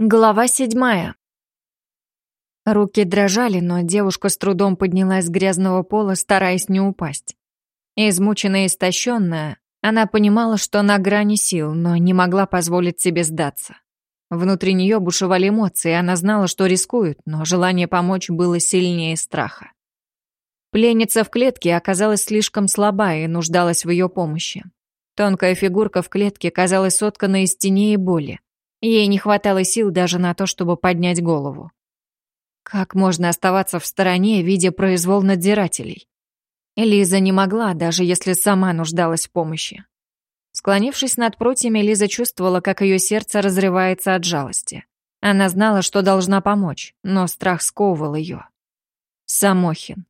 Глава седьмая. Руки дрожали, но девушка с трудом поднялась с грязного пола, стараясь не упасть. Измученная и истощенная, она понимала, что на грани сил, но не могла позволить себе сдаться. Внутри нее бушевали эмоции, она знала, что рискует, но желание помочь было сильнее страха. Пленница в клетке оказалась слишком слаба и нуждалась в ее помощи. Тонкая фигурка в клетке казалась сотканной из теней и боли. Ей не хватало сил даже на то, чтобы поднять голову. Как можно оставаться в стороне, видя произвол надзирателей? Лиза не могла, даже если сама нуждалась в помощи. Склонившись над прутьями, Лиза чувствовала, как ее сердце разрывается от жалости. Она знала, что должна помочь, но страх сковывал ее. Самохин.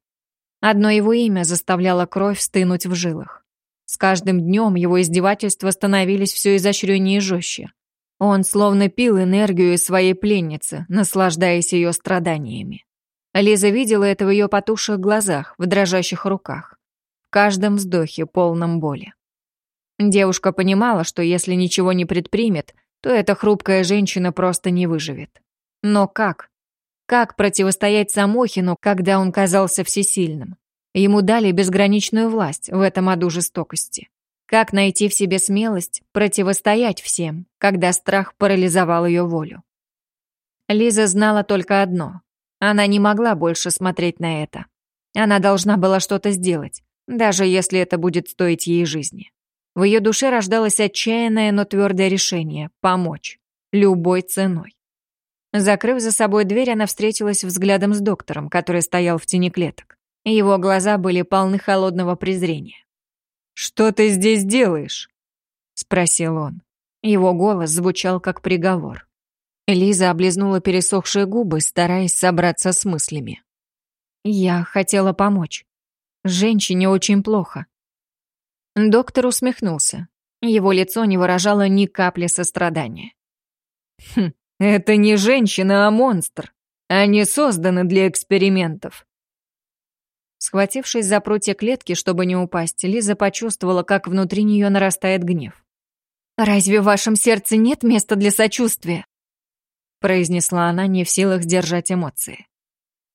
Одно его имя заставляло кровь стынуть в жилах. С каждым днем его издевательства становились все изощреннее и жестче. Он словно пил энергию из своей пленницы, наслаждаясь ее страданиями. Лиза видела это в ее потухших глазах, в дрожащих руках, в каждом вздохе, полном боли. Девушка понимала, что если ничего не предпримет, то эта хрупкая женщина просто не выживет. Но как? Как противостоять Самохину, когда он казался всесильным? Ему дали безграничную власть в этом аду жестокости. Как найти в себе смелость противостоять всем, когда страх парализовал ее волю? Лиза знала только одно. Она не могла больше смотреть на это. Она должна была что-то сделать, даже если это будет стоить ей жизни. В ее душе рождалось отчаянное, но твердое решение — помочь. Любой ценой. Закрыв за собой дверь, она встретилась взглядом с доктором, который стоял в тени клеток. Его глаза были полны холодного презрения. «Что ты здесь делаешь?» — спросил он. Его голос звучал как приговор. Лиза облизнула пересохшие губы, стараясь собраться с мыслями. «Я хотела помочь. Женщине очень плохо». Доктор усмехнулся. Его лицо не выражало ни капли сострадания. «Хм, это не женщина, а монстр. Они созданы для экспериментов. Схватившись за прутья клетки, чтобы не упасть, Лиза почувствовала, как внутри нее нарастает гнев. «Разве в вашем сердце нет места для сочувствия?» произнесла она, не в силах сдержать эмоции.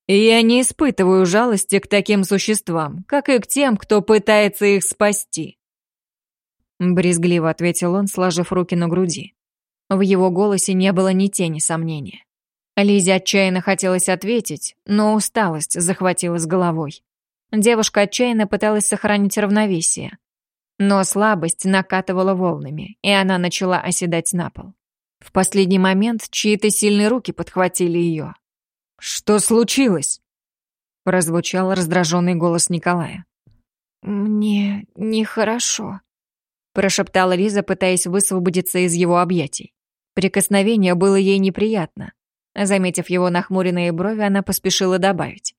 «Я не испытываю жалости к таким существам, как и к тем, кто пытается их спасти», брезгливо ответил он, сложив руки на груди. В его голосе не было ни тени сомнения. Лизе отчаянно хотелось ответить, но усталость захватила с головой. Девушка отчаянно пыталась сохранить равновесие. Но слабость накатывала волнами, и она начала оседать на пол. В последний момент чьи-то сильные руки подхватили ее. «Что случилось?» прозвучал раздраженный голос Николая. «Мне нехорошо», прошептала Лиза, пытаясь высвободиться из его объятий. Прикосновение было ей неприятно. Заметив его нахмуренные брови, она поспешила добавить.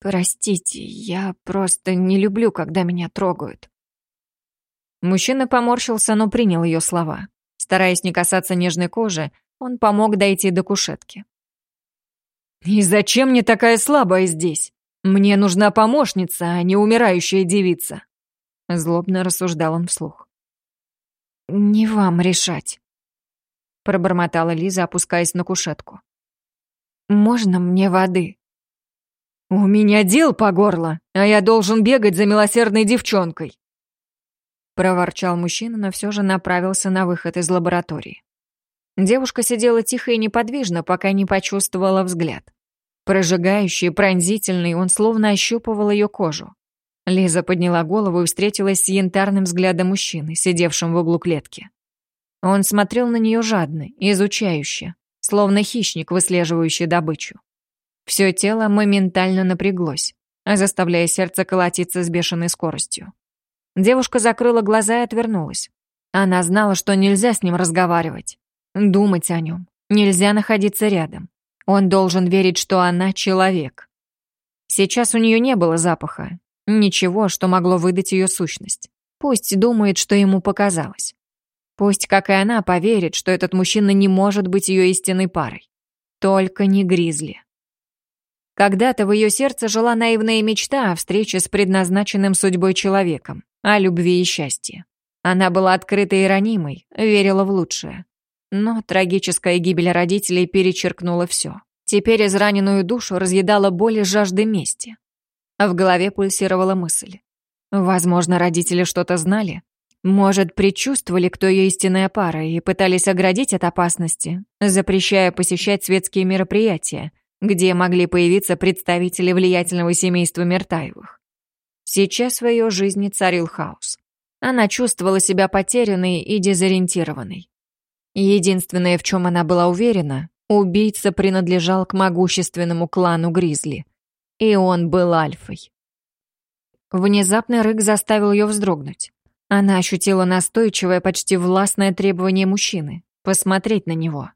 «Простите, я просто не люблю, когда меня трогают». Мужчина поморщился, но принял ее слова. Стараясь не касаться нежной кожи, он помог дойти до кушетки. «И зачем мне такая слабая здесь? Мне нужна помощница, а не умирающая девица», — злобно рассуждал он вслух. «Не вам решать», — пробормотала Лиза, опускаясь на кушетку. «Можно мне воды?» «У меня дел по горло, а я должен бегать за милосердной девчонкой!» Проворчал мужчина, но все же направился на выход из лаборатории. Девушка сидела тихо и неподвижно, пока не почувствовала взгляд. Прожигающий, пронзительный, он словно ощупывал ее кожу. Лиза подняла голову и встретилась с янтарным взглядом мужчины, сидевшим в углу клетки. Он смотрел на нее жадно, изучающе, словно хищник, выслеживающий добычу. Все тело моментально напряглось, заставляя сердце колотиться с бешеной скоростью. Девушка закрыла глаза и отвернулась. Она знала, что нельзя с ним разговаривать, думать о нем. Нельзя находиться рядом. Он должен верить, что она человек. Сейчас у нее не было запаха, ничего, что могло выдать ее сущность. Пусть думает, что ему показалось. Пусть, как и она, поверит, что этот мужчина не может быть ее истинной парой. Только не Гризли. Когда-то в ее сердце жила наивная мечта о встрече с предназначенным судьбой человеком, о любви и счастье. Она была открытой и ранимой, верила в лучшее. Но трагическая гибель родителей перечеркнула все. Теперь израненную душу разъедала боль и жажды мести. В голове пульсировала мысль. Возможно, родители что-то знали. Может, предчувствовали, кто ее истинная пара, и пытались оградить от опасности, запрещая посещать светские мероприятия, где могли появиться представители влиятельного семейства Мертаевых. Сейчас в ее жизни царил хаос. Она чувствовала себя потерянной и дезориентированной. Единственное, в чем она была уверена, убийца принадлежал к могущественному клану Гризли. И он был альфой. Внезапный рык заставил ее вздрогнуть. Она ощутила настойчивое, почти властное требование мужчины — посмотреть на него.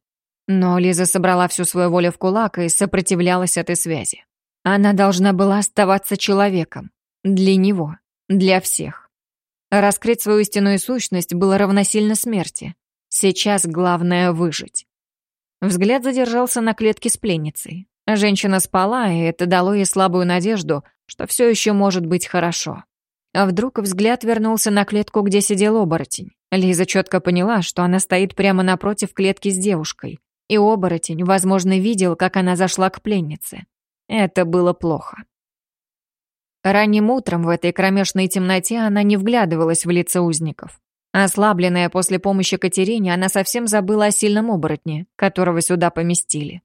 Но Лиза собрала всю свою волю в кулак и сопротивлялась этой связи. Она должна была оставаться человеком. Для него. Для всех. Раскрыть свою истинную сущность было равносильно смерти. Сейчас главное — выжить. Взгляд задержался на клетке с пленницей. Женщина спала, и это дало ей слабую надежду, что все еще может быть хорошо. А вдруг взгляд вернулся на клетку, где сидел оборотень. Лиза четко поняла, что она стоит прямо напротив клетки с девушкой. И оборотень, возможно, видел, как она зашла к пленнице. Это было плохо. Ранним утром в этой кромешной темноте она не вглядывалась в лица узников. Ослабленная после помощи Катерине, она совсем забыла о сильном оборотне, которого сюда поместили.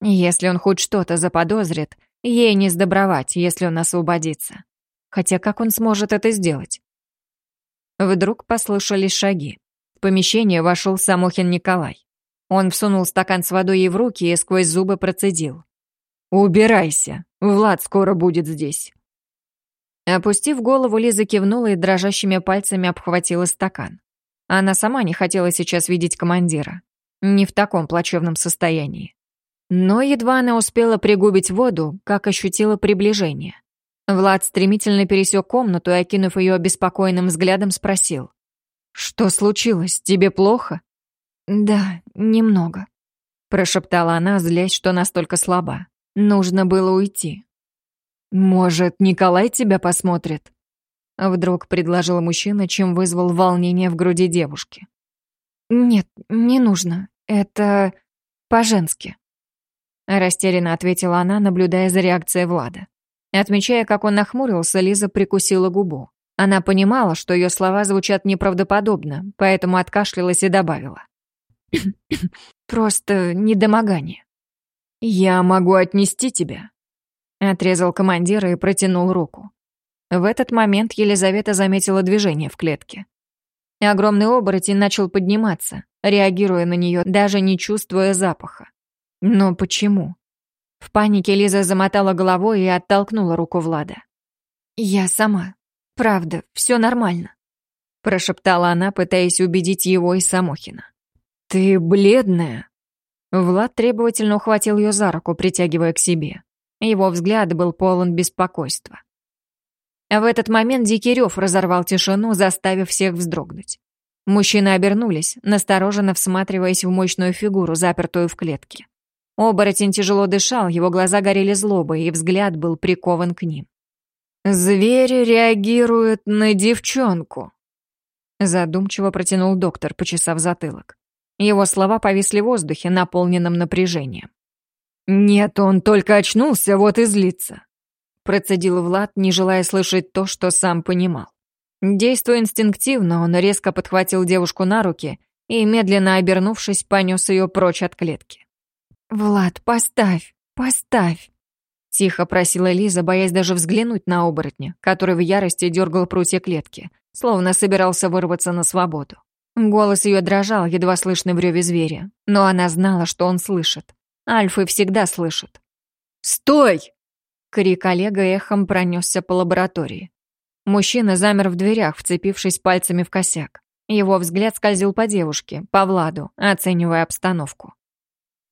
Если он хоть что-то заподозрит, ей не сдобровать, если он освободится. Хотя как он сможет это сделать? Вдруг послышались шаги. В помещение вошел Самохин Николай. Он всунул стакан с водой ей в руки и сквозь зубы процедил. «Убирайся, Влад скоро будет здесь». Опустив голову, Лиза кивнула и дрожащими пальцами обхватила стакан. Она сама не хотела сейчас видеть командира. Не в таком плачевном состоянии. Но едва она успела пригубить воду, как ощутила приближение. Влад стремительно пересек комнату и, окинув ее обеспокоенным взглядом, спросил. «Что случилось? Тебе плохо?» «Да, немного», — прошептала она, злясь, что настолько слаба. «Нужно было уйти». «Может, Николай тебя посмотрит?» Вдруг предложил мужчина, чем вызвал волнение в груди девушки. «Нет, не нужно. Это по-женски», — растерянно ответила она, наблюдая за реакцией Влада. Отмечая, как он нахмурился, Лиза прикусила губу. Она понимала, что ее слова звучат неправдоподобно, поэтому откашлялась и добавила. «Просто недомогание». «Я могу отнести тебя», Отрезал командира и протянул руку. В этот момент Елизавета заметила движение в клетке. Огромный оборотень начал подниматься, реагируя на нее, даже не чувствуя запаха. Но почему? В панике Лиза замотала головой и оттолкнула руку Влада. «Я сама. Правда, все нормально», — прошептала она, пытаясь убедить его и Самохина. «Ты бледная». Влад требовательно ухватил ее за руку, притягивая к себе. Его взгляд был полон беспокойства. В этот момент дикий рев разорвал тишину, заставив всех вздрогнуть. Мужчины обернулись, настороженно всматриваясь в мощную фигуру, запертую в клетке. Оборотень тяжело дышал, его глаза горели злобой, и взгляд был прикован к ним. «Зверь реагирует на девчонку», — задумчиво протянул доктор, почесав затылок. Его слова повисли в воздухе, наполненном напряжением. «Нет, он только очнулся, вот и злится», — процедил Влад, не желая слышать то, что сам понимал. Действуя инстинктивно, он резко подхватил девушку на руки и, медленно обернувшись, понес ее прочь от клетки. «Влад, поставь, поставь!» Тихо просила Лиза, боясь даже взглянуть на оборотня, который в ярости дергал прутья клетки, словно собирался вырваться на свободу. Голос ее дрожал, едва слышный в реве зверя, но она знала, что он слышит. Альфы всегда слышат. «Стой!» Крик Олега эхом пронесся по лаборатории. Мужчина замер в дверях, вцепившись пальцами в косяк. Его взгляд скользил по девушке, по Владу, оценивая обстановку.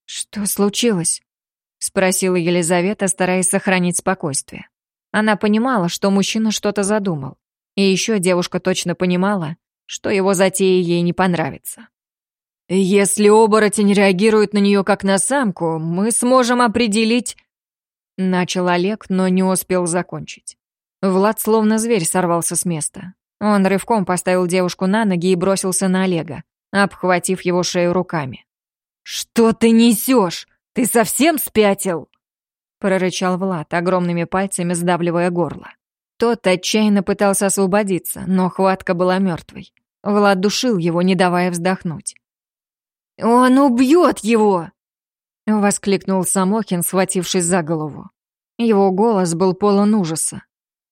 «Что случилось?» — спросила Елизавета, стараясь сохранить спокойствие. Она понимала, что мужчина что-то задумал. И еще девушка точно понимала, что его затея ей не понравится. «Если оборотень реагирует на нее как на самку, мы сможем определить...» Начал Олег, но не успел закончить. Влад словно зверь сорвался с места. Он рывком поставил девушку на ноги и бросился на Олега, обхватив его шею руками. «Что ты несешь? Ты совсем спятил?» прорычал Влад, огромными пальцами сдавливая горло. Тот отчаянно пытался освободиться, но хватка была мертвой. Влад душил его, не давая вздохнуть. «Он убьет его!» — воскликнул Самохин, схватившись за голову. Его голос был полон ужаса.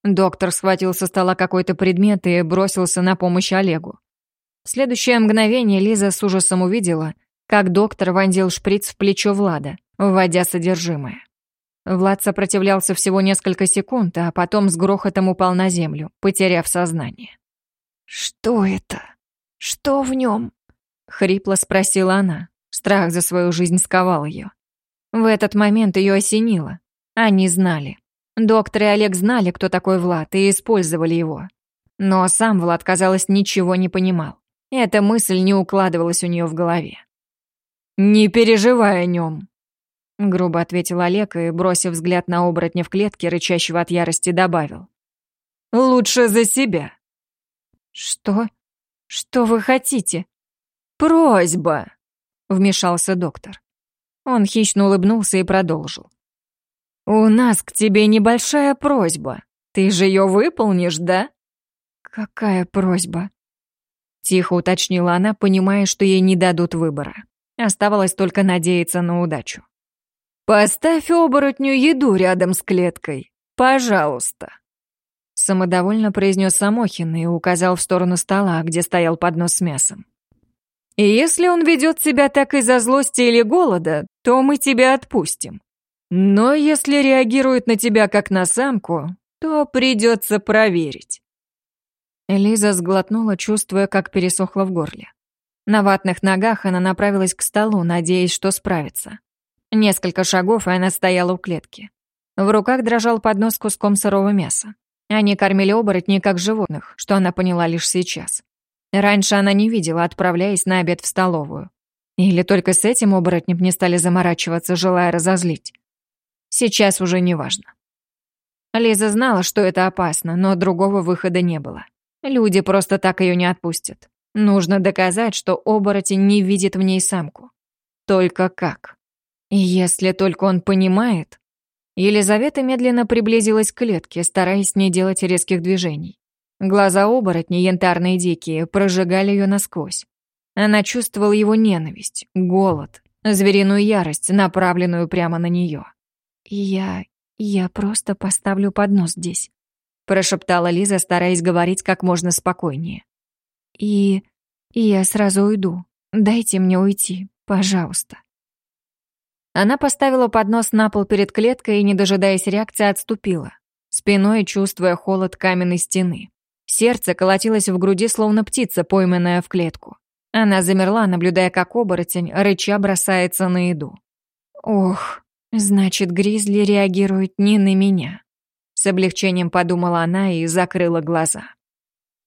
Доктор схватил со стола какой-то предмет и бросился на помощь Олегу. В следующее мгновение Лиза с ужасом увидела, как доктор вонзил шприц в плечо Влада, вводя содержимое. Влад сопротивлялся всего несколько секунд, а потом с грохотом упал на землю, потеряв сознание. «Что это? Что в нем?» — хрипло спросила она. Страх за свою жизнь сковал ее. В этот момент ее осенило. Они знали. Доктор и Олег знали, кто такой Влад, и использовали его. Но сам Влад, казалось, ничего не понимал. Эта мысль не укладывалась у нее в голове. «Не переживай о нем», — грубо ответил Олег и, бросив взгляд на оборотня в клетке, рычащего от ярости, добавил. «Лучше за себя». «Что? Что вы хотите?» «Просьба», — вмешался доктор. Он хищно улыбнулся и продолжил. «У нас к тебе небольшая просьба. Ты же ее выполнишь, да?» «Какая просьба?» Тихо уточнила она, понимая, что ей не дадут выбора. Оставалось только надеяться на удачу. «Поставь оборотню еду рядом с клеткой. Пожалуйста». Самодовольно произнес Самохин и указал в сторону стола, где стоял поднос с мясом. И если он ведет себя так из-за злости или голода, то мы тебя отпустим. Но если реагирует на тебя как на самку, то придется проверить». Лиза сглотнула, чувствуя, как пересохло в горле. На ватных ногах она направилась к столу, надеясь, что справится. Несколько шагов, и она стояла у клетки. В руках дрожал поднос с куском сырого мяса. Они кормили оборотней как животных, что она поняла лишь сейчас. Раньше она не видела, отправляясь на обед в столовую. Или только с этим оборотнем не стали заморачиваться, желая разозлить. Сейчас уже не важно. Лиза знала, что это опасно, но другого выхода не было. Люди просто так ее не отпустят. Нужно доказать, что оборотень не видит в ней самку. Только как? И если только он понимает... Елизавета медленно приблизилась к клетке, стараясь не делать резких движений. Глаза оборотни, янтарные дикие, прожигали ее насквозь. Она чувствовала его ненависть, голод, звериную ярость, направленную прямо на нее. «Я... я просто поставлю поднос здесь», — прошептала Лиза, стараясь говорить как можно спокойнее. «И... и я сразу уйду. Дайте мне уйти, пожалуйста». Она поставила поднос на пол перед клеткой и, не дожидаясь реакции, отступила, спиной чувствуя холод каменной стены. Сердце колотилось в груди, словно птица, пойманная в клетку. Она замерла, наблюдая, как оборотень, рыча бросается на еду. «Ох, значит, Гризли реагирует не на меня», — с облегчением подумала она и закрыла глаза.